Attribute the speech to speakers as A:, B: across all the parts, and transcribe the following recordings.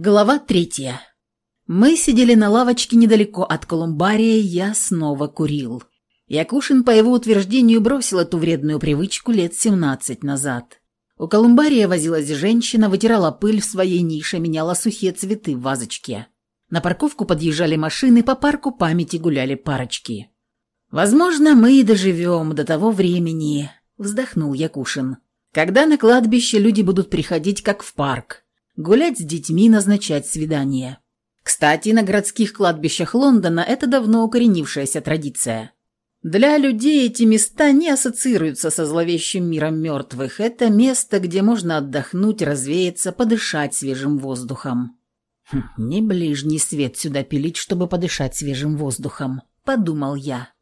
A: Глава третья. Мы сидели на лавочке недалеко от колумбария, я снова курил. Якушин, по его утверждению, бросил эту вредную привычку лет 17 назад. У колумбария возилась женщина, вытирала пыль в своей нише, меняла сухие цветы в вазочке. На парковку подъезжали машины, по парку памяти гуляли парочки. «Возможно, мы и доживем до того времени», – вздохнул Якушин. «Когда на кладбище люди будут приходить, как в парк, гулять с детьми, назначать свидания. Кстати, на городских кладбищах Лондона это давно укоренившаяся традиция. Для людей эти места не ассоциируются со зловещим миром мертвых. Это место, где можно отдохнуть, развеяться, подышать свежим воздухом. Хм, «Не ближний свет сюда пилить, чтобы подышать свежим воздухом», – подумал я.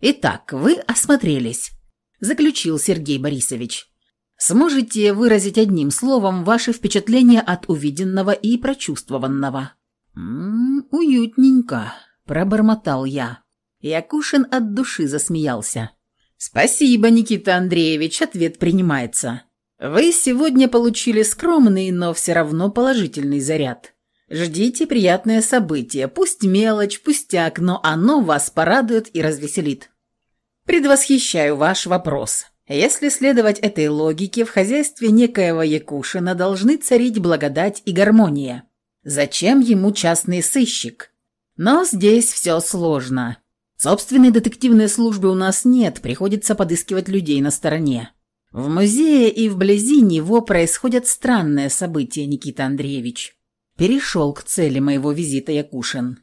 A: «Итак, вы осмотрелись», – заключил Сергей Борисович. Сможете выразить одним словом ваши впечатления от увиденного и прочувствованного?» «М «Уютненько», – пробормотал я. Якушин от души засмеялся. «Спасибо, Никита Андреевич, ответ принимается. Вы сегодня получили скромный, но все равно положительный заряд. Ждите приятное событие, пусть мелочь, пустяк, но оно вас порадует и развеселит. Предвосхищаю ваш вопрос. Если следовать этой логике, в хозяйстве некоего Якушина должны царить благодать и гармония. Зачем ему частный сыщик? Но здесь все сложно. Собственной детективной службы у нас нет, приходится подыскивать людей на стороне. В музее и вблизи него происходят странные события, Никита Андреевич. Перешел к цели моего визита Якушин.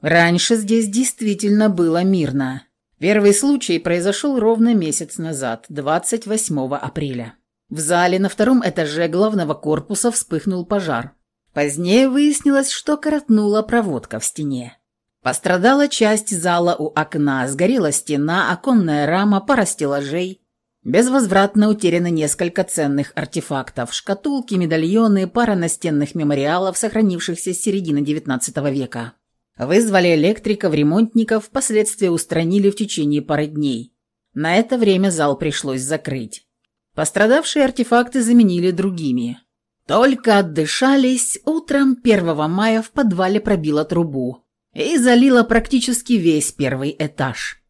A: Раньше здесь действительно было мирно. Первый случай произошел ровно месяц назад, 28 апреля. В зале на втором этаже главного корпуса вспыхнул пожар. Позднее выяснилось, что коротнула проводка в стене. Пострадала часть зала у окна, сгорела стена, оконная рама, пара стеллажей. Безвозвратно утеряно несколько ценных артефактов, шкатулки, медальоны, пара настенных мемориалов, сохранившихся с середины XIX века. Вызвали электриков, ремонтников, впоследствии устранили в течение пары дней. На это время зал пришлось закрыть. Пострадавшие артефакты заменили другими. Только отдышались, утром 1 мая в подвале пробило трубу и залило практически весь первый этаж.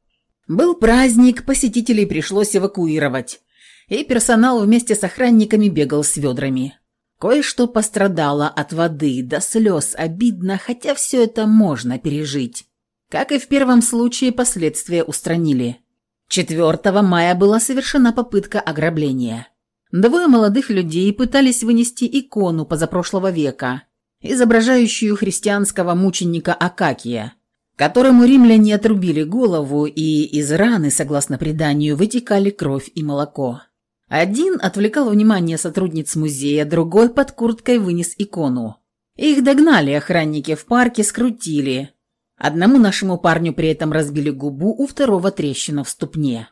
A: Был праздник, посетителей пришлось эвакуировать, и персонал вместе с охранниками бегал с ведрами. Кое-что пострадало от воды, до слез обидно, хотя все это можно пережить. Как и в первом случае, последствия устранили. 4 мая была совершена попытка ограбления. Двое молодых людей пытались вынести икону позапрошлого века, изображающую христианского мученика Акакия, которому римляне отрубили голову, и из раны, согласно преданию, вытекали кровь и молоко. Один отвлекал внимание сотрудниц музея, другой под курткой вынес икону. Их догнали охранники в парке, скрутили. Одному нашему парню при этом разбили губу, у второго трещина в ступне.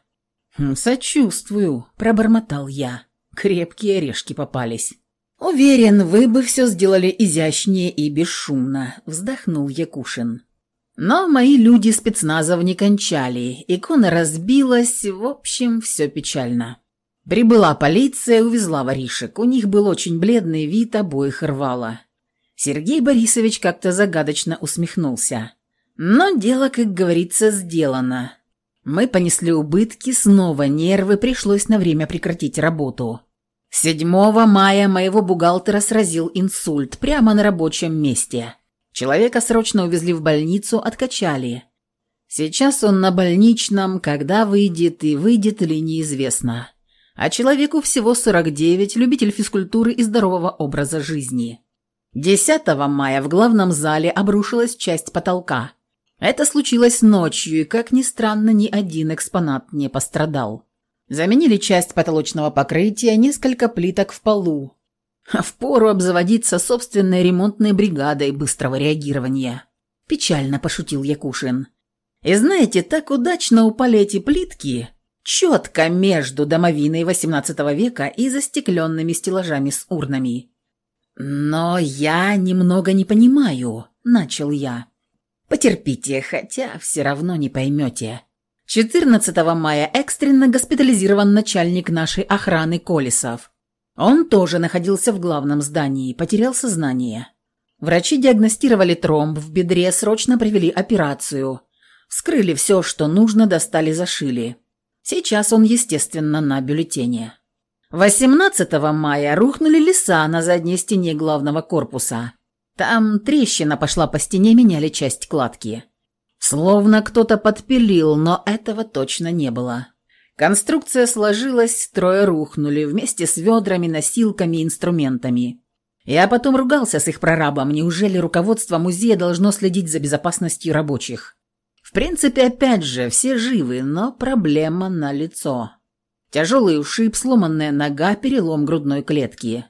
A: «Хм, «Сочувствую», – пробормотал я. Крепкие орешки попались. «Уверен, вы бы все сделали изящнее и бесшумно», – вздохнул Якушин. Но мои люди спецназов не кончали, икона разбилась, в общем, все печально. Прибыла полиция, увезла воришек. У них был очень бледный вид, обоих рвало. Сергей Борисович как-то загадочно усмехнулся. Но дело, как говорится, сделано. Мы понесли убытки, снова нервы, пришлось на время прекратить работу. 7 мая моего бухгалтера сразил инсульт прямо на рабочем месте. Человека срочно увезли в больницу, откачали. Сейчас он на больничном, когда выйдет и выйдет ли неизвестно а человеку всего 49, любитель физкультуры и здорового образа жизни. 10 мая в главном зале обрушилась часть потолка. Это случилось ночью, и, как ни странно, ни один экспонат не пострадал. Заменили часть потолочного покрытия, несколько плиток в полу. Впору обзаводиться собственной ремонтной бригадой быстрого реагирования. Печально пошутил Якушин. И знаете, так удачно упали эти плитки, четко между домовиной XVIII века и застекленными стеллажами с урнами. «Но я немного не понимаю», — начал я. «Потерпите, хотя все равно не поймете». 14 мая экстренно госпитализирован начальник нашей охраны Колесов. Он тоже находился в главном здании, потерял сознание. Врачи диагностировали тромб в бедре, срочно провели операцию. Вскрыли все, что нужно, достали, зашили. Сейчас он, естественно, на бюллетене. 18 мая рухнули леса на задней стене главного корпуса. Там трещина пошла по стене, меняли часть кладки. Словно кто-то подпилил, но этого точно не было. Конструкция сложилась, трое рухнули вместе с ведрами, носилками, инструментами. Я потом ругался с их прорабом, неужели руководство музея должно следить за безопасностью рабочих? В принципе, опять же, все живы, но проблема на лицо. Тяжелый ушиб, сломанная нога, перелом грудной клетки.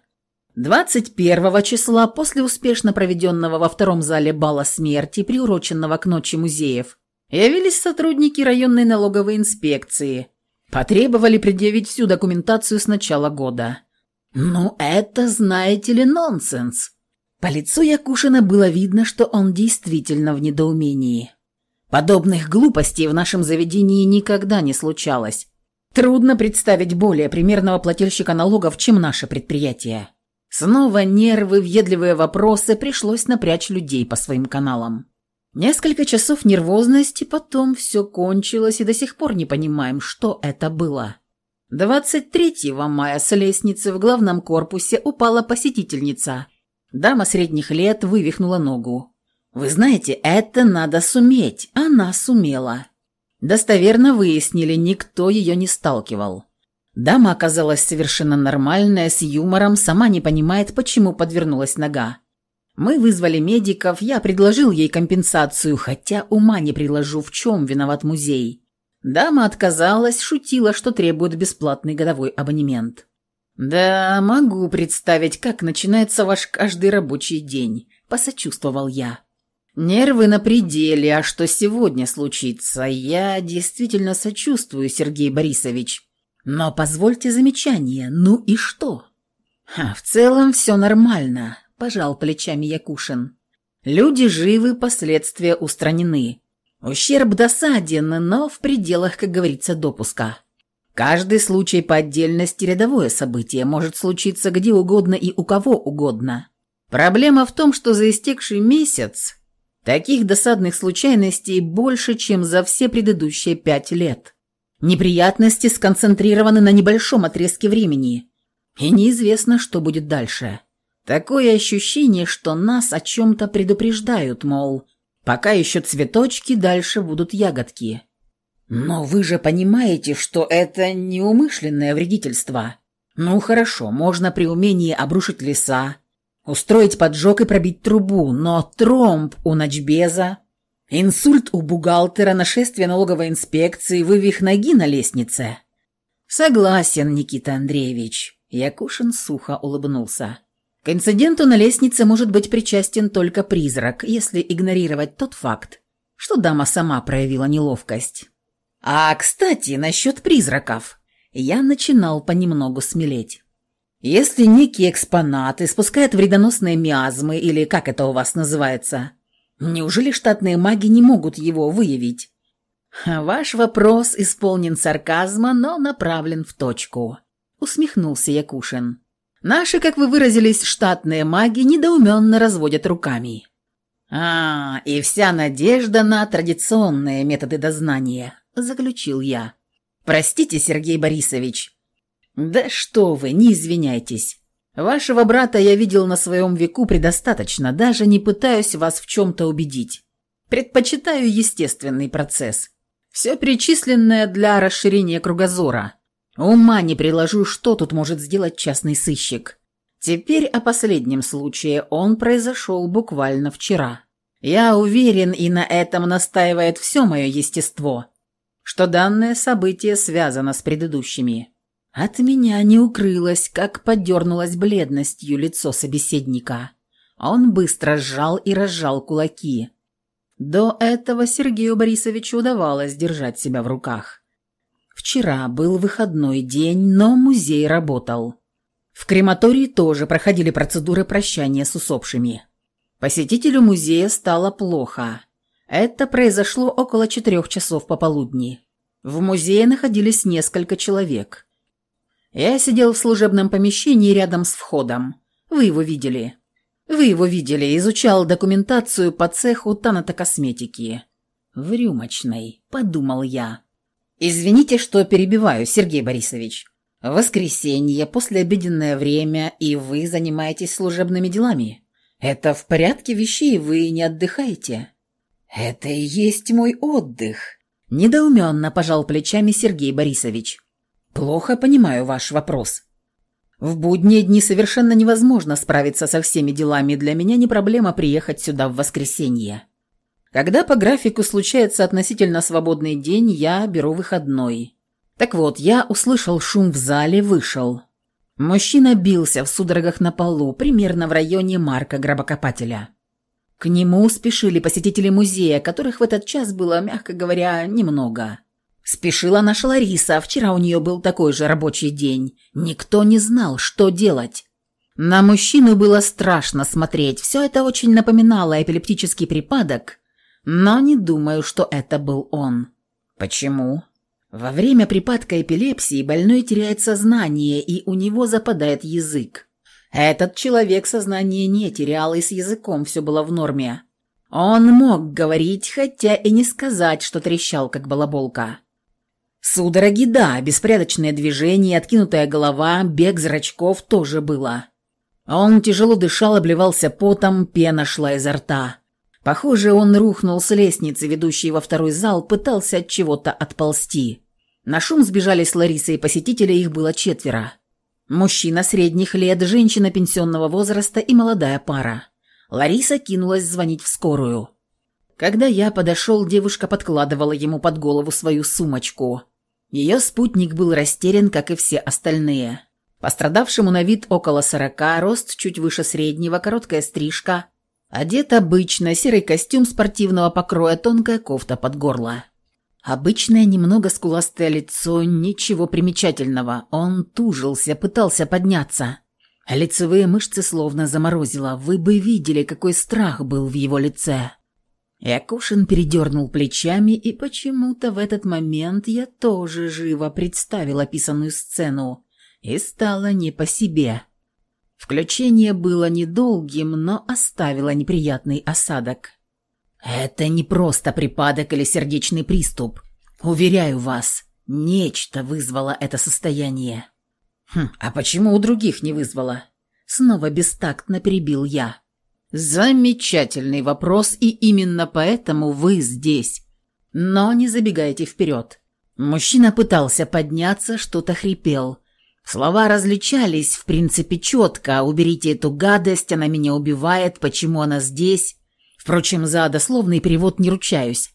A: 21 числа, после успешно проведенного во втором зале бала смерти, приуроченного к ночи музеев, явились сотрудники районной налоговой инспекции – Потребовали предъявить всю документацию с начала года. Ну, это, знаете ли, нонсенс. По лицу Якушина было видно, что он действительно в недоумении. Подобных глупостей в нашем заведении никогда не случалось. Трудно представить более примерного плательщика налогов, чем наше предприятие. Снова нервы, въедливые вопросы, пришлось напрячь людей по своим каналам. Несколько часов нервозности, потом все кончилось, и до сих пор не понимаем, что это было. 23 мая с лестницы в главном корпусе упала посетительница. Дама средних лет вывихнула ногу. Вы знаете, это надо суметь. Она сумела. Достоверно выяснили, никто ее не сталкивал. Дама оказалась совершенно нормальная, с юмором, сама не понимает, почему подвернулась нога. Мы вызвали медиков, я предложил ей компенсацию, хотя ума не приложу, в чем виноват музей. Дама отказалась, шутила, что требует бесплатный годовой абонемент. «Да, могу представить, как начинается ваш каждый рабочий день», – посочувствовал я. «Нервы на пределе, а что сегодня случится? Я действительно сочувствую, Сергей Борисович. Но позвольте замечание, ну и что?» «В целом все нормально пожал плечами Якушин. Люди живы, последствия устранены. Ущерб досаден, но в пределах, как говорится, допуска. Каждый случай по отдельности рядовое событие может случиться где угодно и у кого угодно. Проблема в том, что за истекший месяц таких досадных случайностей больше, чем за все предыдущие пять лет. Неприятности сконцентрированы на небольшом отрезке времени, и неизвестно, что будет дальше. Такое ощущение, что нас о чем-то предупреждают, мол, пока еще цветочки, дальше будут ягодки. Но вы же понимаете, что это неумышленное вредительство. Ну хорошо, можно при умении обрушить леса, устроить поджог и пробить трубу, но тромб у ночбеза, инсульт у бухгалтера, нашествие налоговой инспекции, вывих ноги на лестнице. Согласен, Никита Андреевич. Якушин сухо улыбнулся. К инциденту на лестнице может быть причастен только призрак, если игнорировать тот факт, что дама сама проявила неловкость. А, кстати, насчет призраков. Я начинал понемногу смелеть. Если некий экспонат испускает вредоносные миазмы, или как это у вас называется, неужели штатные маги не могут его выявить? Ваш вопрос исполнен сарказма, но направлен в точку. Усмехнулся Якушин. Наши, как вы выразились, штатные маги недоуменно разводят руками. «А, и вся надежда на традиционные методы дознания», – заключил я. «Простите, Сергей Борисович». «Да что вы, не извиняйтесь. Вашего брата я видел на своем веку предостаточно, даже не пытаюсь вас в чем-то убедить. Предпочитаю естественный процесс. Все перечисленное для расширения кругозора. Ума не приложу, что тут может сделать частный сыщик. Теперь о последнем случае. Он произошел буквально вчера. Я уверен, и на этом настаивает все мое естество, что данное событие связано с предыдущими. От меня не укрылось, как подернулось бледностью лицо собеседника. Он быстро сжал и разжал кулаки. До этого Сергею Борисовичу удавалось держать себя в руках. Вчера был выходной день, но музей работал. В крематории тоже проходили процедуры прощания с усопшими. Посетителю музея стало плохо. Это произошло около четырех часов пополудни. В музее находились несколько человек. Я сидел в служебном помещении рядом с входом. Вы его видели. Вы его видели, изучал документацию по цеху танатокосметики. В рюмочной, подумал я. Извините, что перебиваю, Сергей Борисович. Воскресенье, послеобеденное время, и вы занимаетесь служебными делами. Это в порядке вещей, вы не отдыхаете? Это и есть мой отдых. Недоуменно пожал плечами Сергей Борисович. Плохо понимаю ваш вопрос. В будние дни совершенно невозможно справиться со всеми делами, для меня не проблема приехать сюда в воскресенье. Когда по графику случается относительно свободный день, я беру выходной. Так вот, я услышал шум в зале, вышел. Мужчина бился в судорогах на полу, примерно в районе Марка Гробокопателя. К нему спешили посетители музея, которых в этот час было, мягко говоря, немного. Спешила наша Лариса, вчера у нее был такой же рабочий день. Никто не знал, что делать. На мужчину было страшно смотреть, все это очень напоминало эпилептический припадок, но не думаю, что это был он. Почему? Во время припадка эпилепсии больной теряет сознание, и у него западает язык. Этот человек сознание не терял, и с языком все было в норме. Он мог говорить, хотя и не сказать, что трещал, как балаболка. Судороги, да, беспорядочные движения, откинутая голова, бег зрачков тоже было. Он тяжело дышал, обливался потом, пена шла изо рта. Похоже, он рухнул с лестницы, ведущей во второй зал, пытался от чего-то отползти. На шум сбежались Лариса и посетители, их было четверо. Мужчина средних лет, женщина пенсионного возраста и молодая пара. Лариса кинулась звонить в скорую. Когда я подошел, девушка подкладывала ему под голову свою сумочку. Ее спутник был растерян, как и все остальные. Пострадавшему на вид около сорока, рост чуть выше среднего, короткая стрижка. Одет обычно, серый костюм спортивного покроя, тонкая кофта под горло. Обычное немного скуластое лицо, ничего примечательного. Он тужился, пытался подняться. Лицевые мышцы словно заморозило. Вы бы видели, какой страх был в его лице. Якушин передернул плечами, и почему-то в этот момент я тоже живо представил описанную сцену. И стало не по себе. Включение было недолгим, но оставило неприятный осадок. Это не просто припадок или сердечный приступ. Уверяю вас, нечто вызвало это состояние. Хм, а почему у других не вызвало? Снова бестактно перебил я. Замечательный вопрос, и именно поэтому вы здесь. Но не забегайте вперед. Мужчина пытался подняться, что-то хрипел. Слова различались, в принципе, четко. «Уберите эту гадость, она меня убивает, почему она здесь?» Впрочем, за дословный перевод не ручаюсь.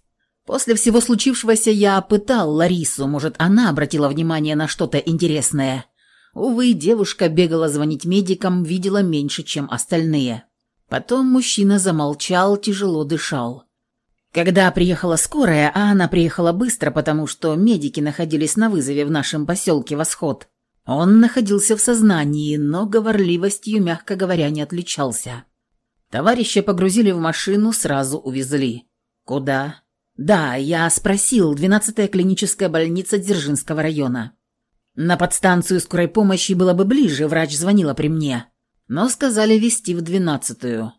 A: После всего случившегося я пытал Ларису, может, она обратила внимание на что-то интересное. Увы, девушка бегала звонить медикам, видела меньше, чем остальные. Потом мужчина замолчал, тяжело дышал. Когда приехала скорая, а она приехала быстро, потому что медики находились на вызове в нашем поселке Восход, он находился в сознании, но говорливостью, мягко говоря, не отличался. Товарища погрузили в машину, сразу увезли. Куда? Да, я спросил, 12-я клиническая больница Дзержинского района. На подстанцию скорой помощи было бы ближе, врач звонила при мне. Но сказали везти в 12-ю.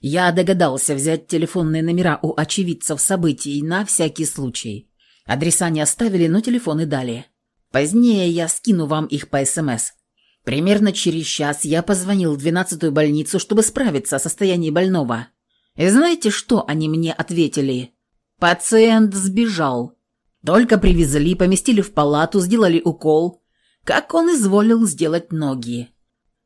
A: Я догадался взять телефонные номера у очевидцев событий на всякий случай. Адреса не оставили, но телефоны дали. Позднее я скину вам их по СМС. Примерно через час я позвонил в двенадцатую больницу, чтобы справиться о состоянии больного. И знаете, что они мне ответили? Пациент сбежал. Только привезли, поместили в палату, сделали укол. Как он изволил сделать ноги.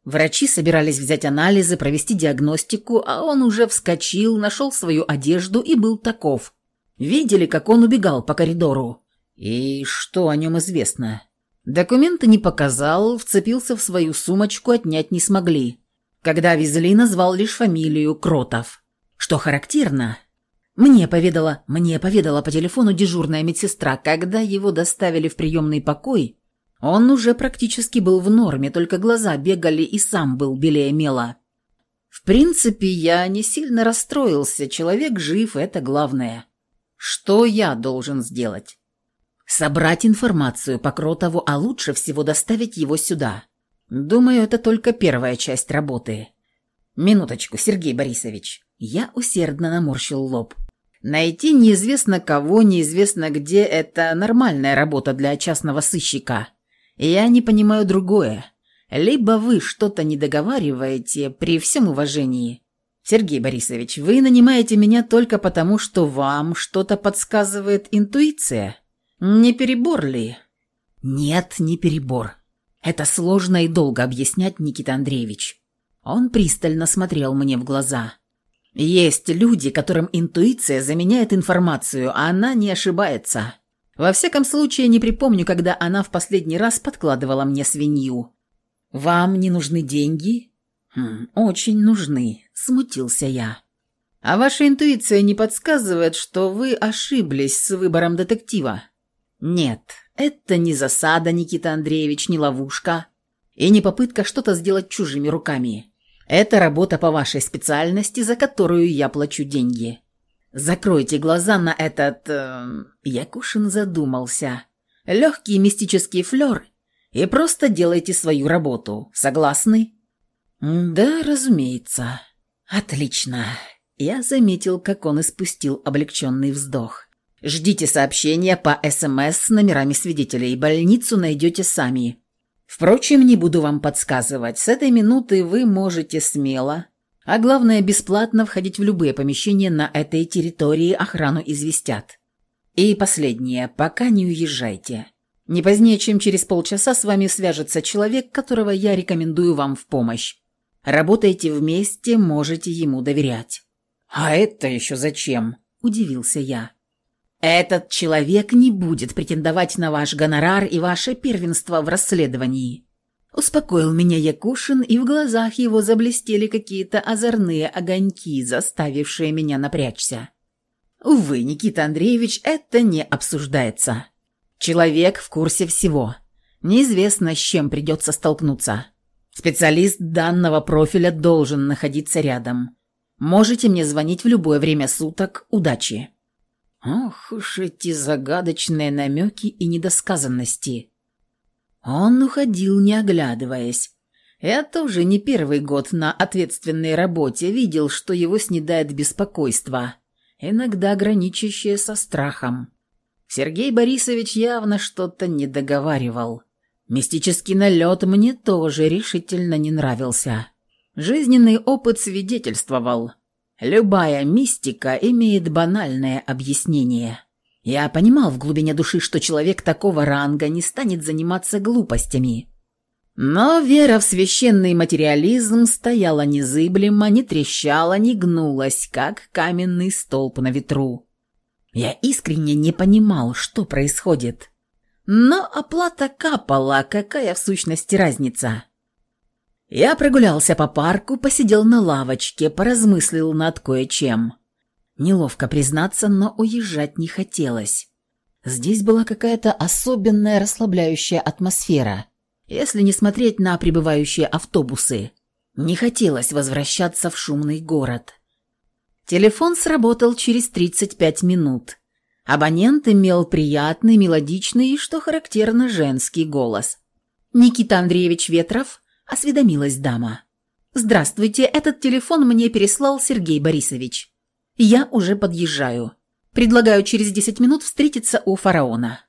A: Врачи собирались взять анализы, провести диагностику, а он уже вскочил, нашел свою одежду и был таков. Видели, как он убегал по коридору. И что о нем известно? Документы не показал, вцепился в свою сумочку, отнять не смогли. Когда везли, назвал лишь фамилию Кротов. Что характерно, мне поведала, мне поведала по телефону дежурная медсестра, когда его доставили в приемный покой, он уже практически был в норме, только глаза бегали и сам был белее мела. В принципе, я не сильно расстроился, человек жив, это главное. Что я должен сделать? Собрать информацию по Кротову, а лучше всего доставить его сюда. Думаю, это только первая часть работы. «Минуточку, Сергей Борисович». Я усердно наморщил лоб. Найти неизвестно кого, неизвестно где – это нормальная работа для частного сыщика. Я не понимаю другое. Либо вы что-то не договариваете при всем уважении. Сергей Борисович, вы нанимаете меня только потому, что вам что-то подсказывает интуиция. Не перебор ли? Нет, не перебор. Это сложно и долго объяснять, Никита Андреевич. Он пристально смотрел мне в глаза. Есть люди, которым интуиция заменяет информацию, а она не ошибается. Во всяком случае, не припомню, когда она в последний раз подкладывала мне свинью. «Вам не нужны деньги?» хм, «Очень нужны», — смутился я. «А ваша интуиция не подсказывает, что вы ошиблись с выбором детектива?» «Нет, это не засада, Никита Андреевич, не ловушка и не попытка что-то сделать чужими руками. Это работа по вашей специальности, за которую я плачу деньги. Закройте глаза на этот... Э, Якушин задумался. Легкий мистический флер и просто делайте свою работу. Согласны? Да, разумеется. Отлично. Я заметил, как он испустил облегченный вздох. Ждите сообщения по СМС с номерами свидетелей. Больницу найдете сами. Впрочем, не буду вам подсказывать. С этой минуты вы можете смело, а главное бесплатно входить в любые помещения на этой территории, охрану известят. И последнее, пока не уезжайте. Не позднее, чем через полчаса с вами свяжется человек, которого я рекомендую вам в помощь. Работаете вместе, можете ему доверять. А это еще зачем? Удивился я. Этот человек не будет претендовать на ваш гонорар и ваше первенство в расследовании. Успокоил меня Якушин, и в глазах его заблестели какие-то озорные огоньки, заставившие меня напрячься. Увы, Никита Андреевич, это не обсуждается. Человек в курсе всего. Неизвестно, с чем придется столкнуться. Специалист данного профиля должен находиться рядом. Можете мне звонить в любое время суток. Удачи. Ох уж эти загадочные намеки и недосказанности. Он уходил, не оглядываясь. Я тоже не первый год на ответственной работе видел, что его снедает беспокойство, иногда граничащее со страхом. Сергей Борисович явно что-то не договаривал. Мистический налет мне тоже решительно не нравился. Жизненный опыт свидетельствовал. Любая мистика имеет банальное объяснение. Я понимал в глубине души, что человек такого ранга не станет заниматься глупостями. Но вера в священный материализм стояла незыблемо, не трещала, не гнулась, как каменный столб на ветру. Я искренне не понимал, что происходит. Но оплата капала, какая в сущности разница? Я прогулялся по парку, посидел на лавочке, поразмыслил над кое-чем. Неловко признаться, но уезжать не хотелось. Здесь была какая-то особенная расслабляющая атмосфера, если не смотреть на прибывающие автобусы. Не хотелось возвращаться в шумный город. Телефон сработал через 35 минут. Абонент имел приятный, мелодичный и, что характерно, женский голос. «Никита Андреевич Ветров?» осведомилась дама. «Здравствуйте, этот телефон мне переслал Сергей Борисович. Я уже подъезжаю. Предлагаю через десять минут встретиться у фараона».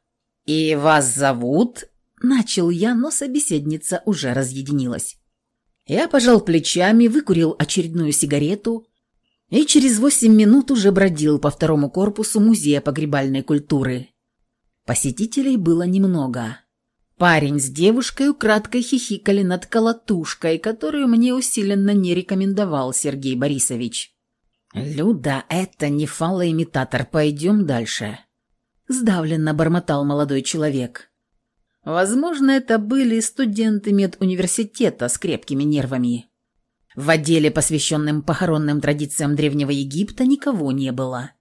A: «И вас зовут?» – начал я, но собеседница уже разъединилась. Я пожал плечами, выкурил очередную сигарету и через восемь минут уже бродил по второму корпусу Музея погребальной культуры. Посетителей было немного. Парень с девушкой украдкой хихикали над колотушкой, которую мне усиленно не рекомендовал Сергей Борисович. «Люда, это не фалоимитатор, пойдем дальше», — сдавленно бормотал молодой человек. Возможно, это были студенты медуниверситета с крепкими нервами. В отделе, посвященном похоронным традициям Древнего Египта, никого не было.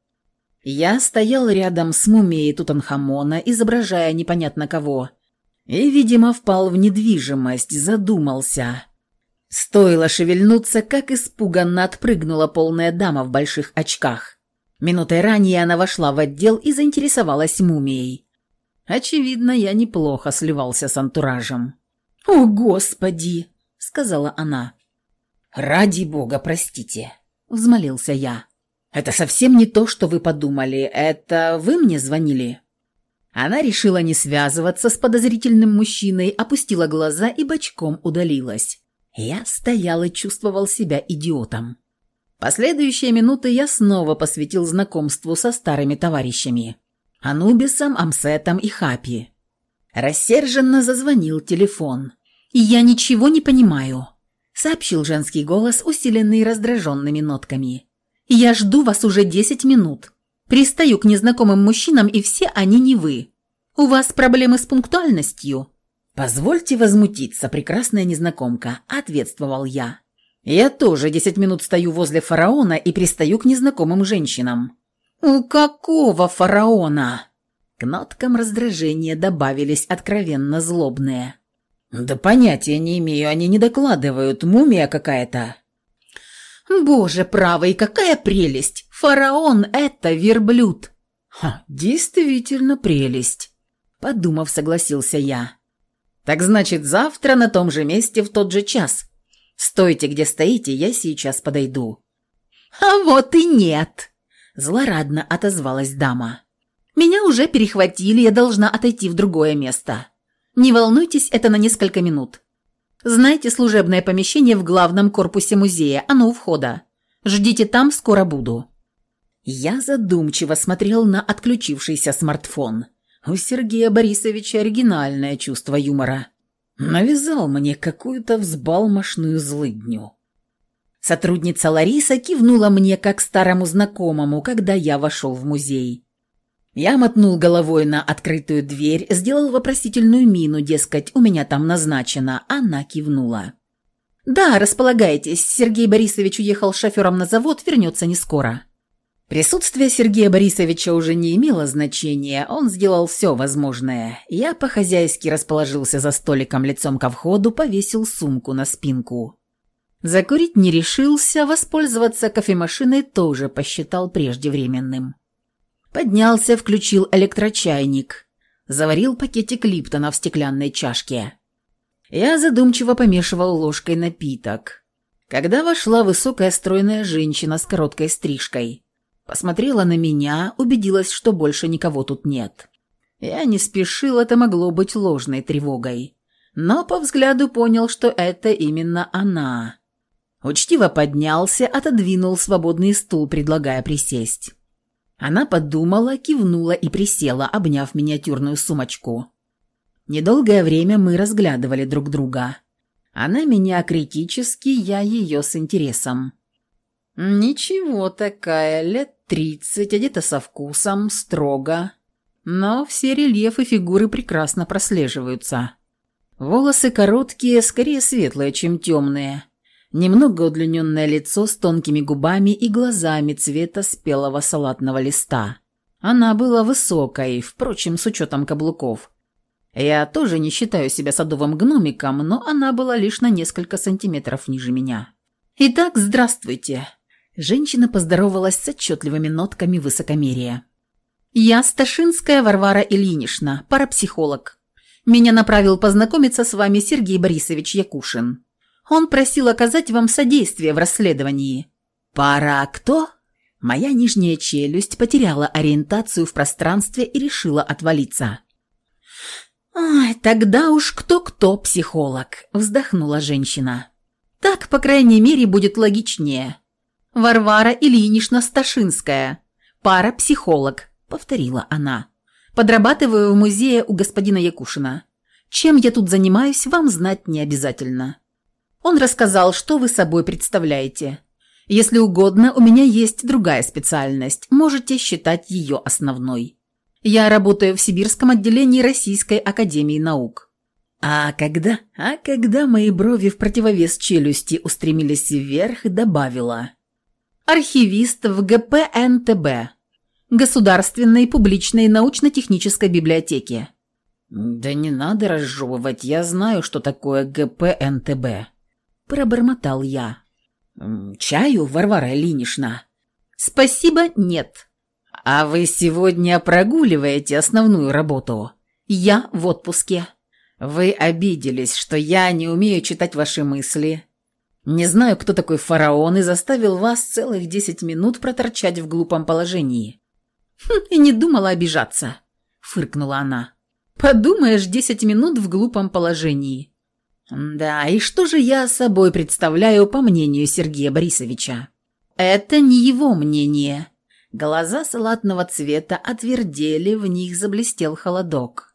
A: Я стоял рядом с мумией Тутанхамона, изображая непонятно кого, и, видимо, впал в недвижимость, задумался. Стоило шевельнуться, как испуганно отпрыгнула полная дама в больших очках. Минутой ранее она вошла в отдел и заинтересовалась мумией. Очевидно, я неплохо сливался с антуражем. «О, Господи!» — сказала она. «Ради бога, простите», — взмолился я. «Это совсем не то, что вы подумали. Это вы мне звонили?» Она решила не связываться с подозрительным мужчиной, опустила глаза и бочком удалилась. Я стоял и чувствовал себя идиотом. Последующие минуты я снова посвятил знакомству со старыми товарищами. Анубисом, Амсетом и Хапи. Рассерженно зазвонил телефон. «Я ничего не понимаю», — сообщил женский голос, усиленный раздраженными нотками. «Я жду вас уже десять минут. Пристаю к незнакомым мужчинам, и все они не вы. У вас проблемы с пунктуальностью?» «Позвольте возмутиться, прекрасная незнакомка», — ответствовал я. «Я тоже десять минут стою возле фараона и пристаю к незнакомым женщинам». «У какого фараона?» К ноткам раздражения добавились откровенно злобные. «Да понятия не имею, они не докладывают, мумия какая-то». «Боже правый, какая прелесть! Фараон — это верблюд!» «Ха, действительно прелесть!» Подумав, согласился я. Так значит, завтра на том же месте в тот же час. Стойте, где стоите, я сейчас подойду». «А вот и нет!» – злорадно отозвалась дама. «Меня уже перехватили, я должна отойти в другое место. Не волнуйтесь, это на несколько минут. Знаете служебное помещение в главном корпусе музея, оно у входа. Ждите там, скоро буду». Я задумчиво смотрел на отключившийся смартфон – у Сергея Борисовича оригинальное чувство юмора. Навязал мне какую-то взбалмошную злыдню. Сотрудница Лариса кивнула мне как старому знакомому, когда я вошел в музей. Я мотнул головой на открытую дверь, сделал вопросительную мину, дескать, у меня там назначено. Она кивнула. «Да, располагайтесь. Сергей Борисович уехал шофером на завод, вернется не скоро». Присутствие Сергея Борисовича уже не имело значения, он сделал все возможное. Я по-хозяйски расположился за столиком лицом ко входу, повесил сумку на спинку. Закурить не решился, воспользоваться кофемашиной тоже посчитал преждевременным. Поднялся, включил электрочайник, заварил пакетик Липтона в стеклянной чашке. Я задумчиво помешивал ложкой напиток. Когда вошла высокая стройная женщина с короткой стрижкой – Посмотрела на меня, убедилась, что больше никого тут нет. Я не спешил, это могло быть ложной тревогой. Но по взгляду понял, что это именно она. Учтиво поднялся, отодвинул свободный стул, предлагая присесть. Она подумала, кивнула и присела, обняв миниатюрную сумочку. Недолгое время мы разглядывали друг друга. Она меня критически, я ее с интересом. «Ничего такая, лет тридцать, одета со вкусом, строго. Но все рельефы фигуры прекрасно прослеживаются. Волосы короткие, скорее светлые, чем темные. Немного удлиненное лицо с тонкими губами и глазами цвета спелого салатного листа. Она была высокой, впрочем, с учетом каблуков. Я тоже не считаю себя садовым гномиком, но она была лишь на несколько сантиметров ниже меня. «Итак, здравствуйте. Женщина поздоровалась с отчетливыми нотками высокомерия. «Я Сташинская Варвара Ильинична, парапсихолог. Меня направил познакомиться с вами Сергей Борисович Якушин. Он просил оказать вам содействие в расследовании». «Пара кто?» Моя нижняя челюсть потеряла ориентацию в пространстве и решила отвалиться. «Ай, тогда уж кто-кто психолог», – вздохнула женщина. «Так, по крайней мере, будет логичнее. Варвара Ильинична Сташинская, пара-психолог», — повторила она. «Подрабатываю в музее у господина Якушина. Чем я тут занимаюсь, вам знать не обязательно». Он рассказал, что вы собой представляете. Если угодно, у меня есть другая специальность, можете считать ее основной. Я работаю в Сибирском отделении Российской Академии Наук. А когда, а когда мои брови в противовес челюсти устремились вверх, добавила архивист в ГПНТБ, Государственной публичной научно-технической библиотеке. «Да не надо разжевывать, я знаю, что такое ГПНТБ», – пробормотал я. «Чаю, Варвара Ильинична?» «Спасибо, нет». «А вы сегодня прогуливаете основную работу?» «Я в отпуске». «Вы обиделись, что я не умею читать ваши мысли Не знаю, кто такой фараон и заставил вас целых десять минут проторчать в глупом положении. Хм, и не думала обижаться, фыркнула она. Подумаешь, десять минут в глупом положении. Да, и что же я собой представляю, по мнению Сергея Борисовича? Это не его мнение. Глаза салатного цвета отвердели, в них заблестел холодок.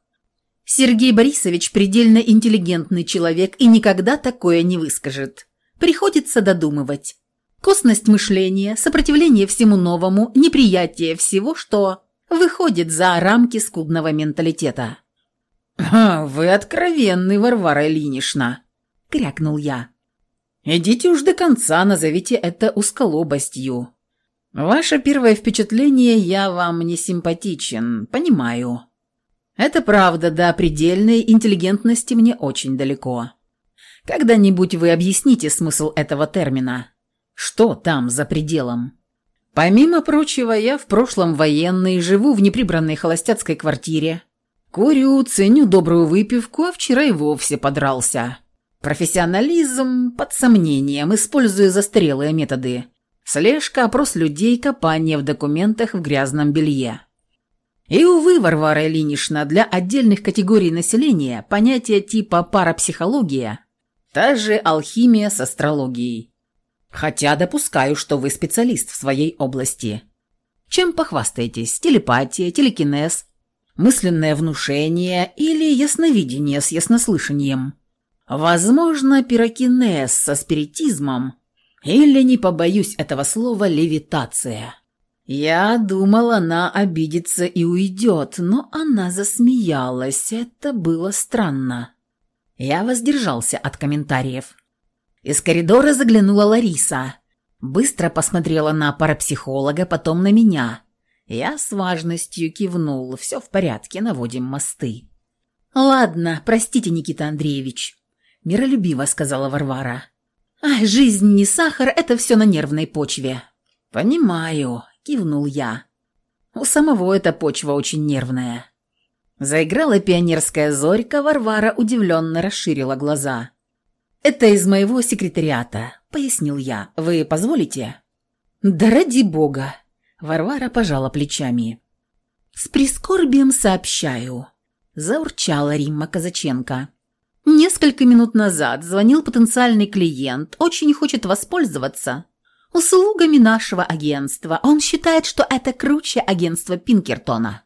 A: Сергей Борисович предельно интеллигентный человек и никогда такое не выскажет. Приходится додумывать. Косность мышления, сопротивление всему новому, неприятие всего, что выходит за рамки скудного менталитета. «Вы откровенный, Варвара Ильинична!» – крякнул я. «Идите уж до конца, назовите это узколобостью. Ваше первое впечатление я вам не симпатичен, понимаю. Это правда, до предельной интеллигентности мне очень далеко. Когда-нибудь вы объясните смысл этого термина. Что там за пределом? Помимо прочего, я в прошлом военный, живу в неприбранной холостяцкой квартире. Курю, ценю добрую выпивку, а вчера и вовсе подрался. Профессионализм под сомнением, используя застарелые методы. Слежка, опрос людей, копание в документах в грязном белье. И, увы, Варвара Ильинична, для отдельных категорий населения понятие типа парапсихология Та же алхимия с астрологией. Хотя допускаю, что вы специалист в своей области. Чем похвастаетесь? Телепатия, телекинез, мысленное внушение или ясновидение с яснослышанием? Возможно, пирокинез со спиритизмом или, не побоюсь этого слова, левитация. Я думал, она обидится и уйдет, но она засмеялась. Это было странно. Я воздержался от комментариев. Из коридора заглянула Лариса. Быстро посмотрела на парапсихолога, потом на меня. Я с важностью кивнул. Все в порядке, наводим мосты. «Ладно, простите, Никита Андреевич», – миролюбиво сказала Варвара. «Ай, жизнь не сахар, это все на нервной почве». «Понимаю», – кивнул я. «У самого эта почва очень нервная». Заиграла пионерская зорька, Варвара удивленно расширила глаза. «Это из моего секретариата», — пояснил я. «Вы позволите?» «Да ради бога!» Варвара пожала плечами. «С прискорбием сообщаю», — заурчала Римма Казаченко. «Несколько минут назад звонил потенциальный клиент, очень хочет воспользоваться услугами нашего агентства. Он считает, что это круче агентства Пинкертона».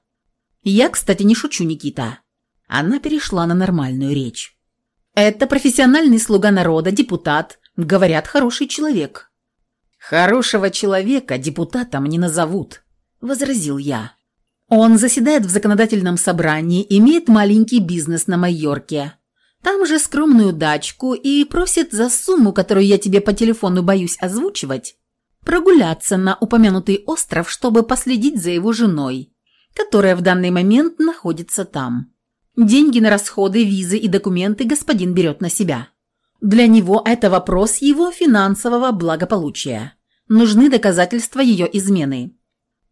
A: Я, кстати, не шучу, Никита. Она перешла на нормальную речь. Это профессиональный слуга народа, депутат. Говорят, хороший человек. Хорошего человека депутатом не назовут, возразил я. Он заседает в законодательном собрании, имеет маленький бизнес на Майорке. Там же скромную дачку и просит за сумму, которую я тебе по телефону боюсь озвучивать, прогуляться на упомянутый остров, чтобы последить за его женой которая в данный момент находится там. Деньги на расходы, визы и документы господин берет на себя. Для него это вопрос его финансового благополучия. Нужны доказательства ее измены.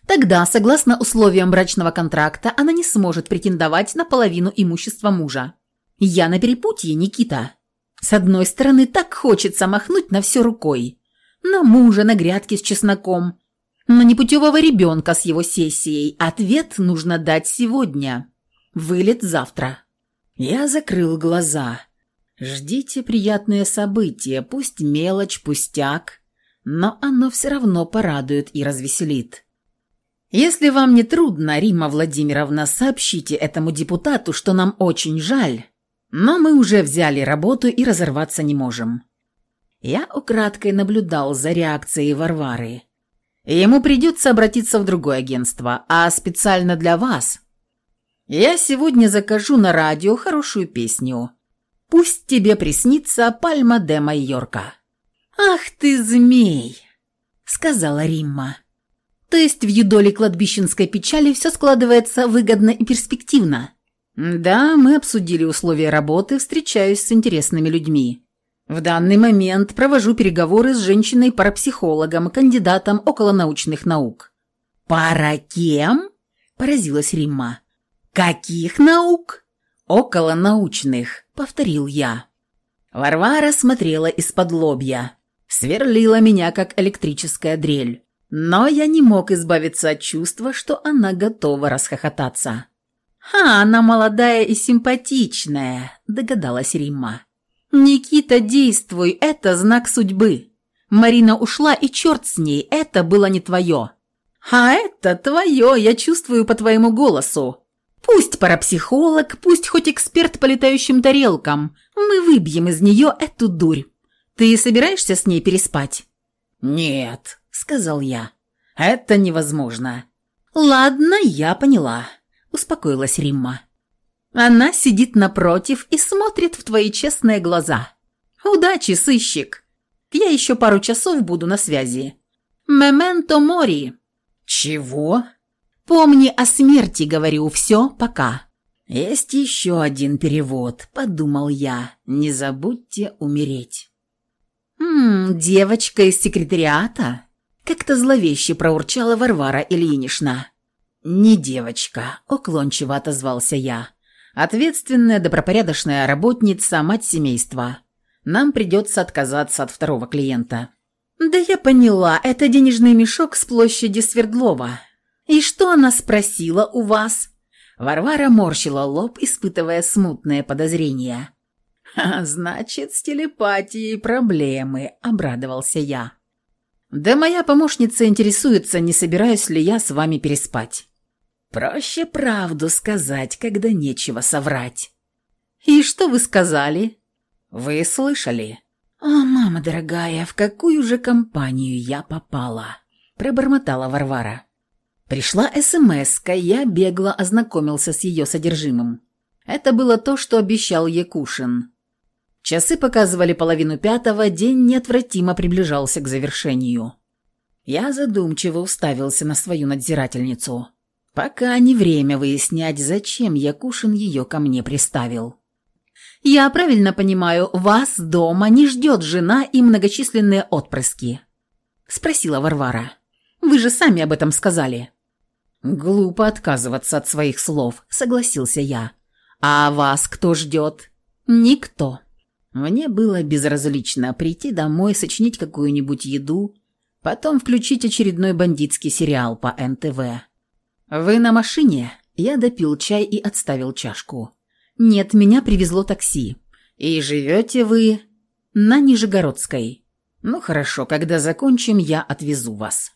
A: Тогда, согласно условиям брачного контракта, она не сможет претендовать на половину имущества мужа. Я на перепутье, Никита. С одной стороны, так хочется махнуть на все рукой. На мужа, на грядки с чесноком, на непутевого ребенка с его сессией ответ нужно дать сегодня. Вылет завтра. Я закрыл глаза. Ждите приятное событие, пусть мелочь, пустяк, но оно все равно порадует и развеселит. Если вам не трудно, Рима Владимировна, сообщите этому депутату, что нам очень жаль, но мы уже взяли работу и разорваться не можем. Я украдкой наблюдал за реакцией Варвары. Ему придется обратиться в другое агентство, а специально для вас я сегодня закажу на радио хорошую песню. Пусть тебе приснится Пальма де Майорка». «Ах ты, змей!» — сказала Римма. «То есть в юдоле кладбищенской печали все складывается выгодно и перспективно?» «Да, мы обсудили условия работы, встречаюсь с интересными людьми. В данный момент провожу переговоры с женщиной-парапсихологом, кандидатом околонаучных наук. «Пара кем?» – поразилась Римма. «Каких наук?» «Околонаучных», – повторил я. Варвара смотрела из-под лобья. Сверлила меня, как электрическая дрель. Но я не мог избавиться от чувства, что она готова расхохотаться. «Ха, она молодая и симпатичная», – догадалась Римма. «Никита, действуй, это знак судьбы. Марина ушла, и черт с ней, это было не твое». «А это твое, я чувствую по твоему голосу. Пусть парапсихолог, пусть хоть эксперт по летающим тарелкам, мы выбьем из нее эту дурь. Ты собираешься с ней переспать?»
B: «Нет», — сказал я. «Это невозможно».
A: «Ладно, я поняла», — успокоилась Римма. Она сидит напротив и смотрит в твои честные глаза. «Удачи, сыщик! Я еще пару часов буду на связи. Мементо мори!»
B: «Чего?»
A: «Помни о смерти, говорю, все, пока».
B: «Есть еще один перевод», — подумал я. «Не забудьте умереть».
A: «Ммм, девочка из секретариата?» Как-то зловеще проурчала Варвара Ильинична.
B: «Не девочка», — уклончиво отозвался я. «Ответственная, добропорядочная работница, мать семейства. Нам придется отказаться от второго клиента».
A: «Да я поняла, это денежный мешок с площади Свердлова. И что она спросила у вас?»
B: Варвара морщила лоб, испытывая смутное подозрение.
A: «А значит, с телепатией проблемы», — обрадовался я. «Да моя помощница интересуется, не собираюсь ли я с вами переспать».
B: «Проще правду сказать, когда нечего соврать».
A: «И что вы сказали?»
B: «Вы слышали?»
A: «О, мама дорогая, в какую же компанию я попала?» – пробормотала Варвара. Пришла смс я бегло ознакомился с ее содержимым. Это было то, что обещал Якушин. Часы показывали половину пятого, день неотвратимо приближался к завершению. Я задумчиво уставился на свою надзирательницу. Пока не время выяснять, зачем Якушин ее ко мне приставил. «Я правильно понимаю, вас дома не ждет жена и многочисленные отпрыски?» – спросила Варвара. «Вы же сами об этом сказали».
B: «Глупо отказываться от своих слов», – согласился я.
A: «А вас кто ждет?» «Никто».
B: Мне было безразлично прийти домой, сочинить какую-нибудь еду, потом включить очередной бандитский сериал по НТВ.
A: «Вы на машине?» Я допил чай и отставил чашку. «Нет, меня привезло такси. И живете вы...» «На Нижегородской».
B: «Ну хорошо, когда закончим, я отвезу вас».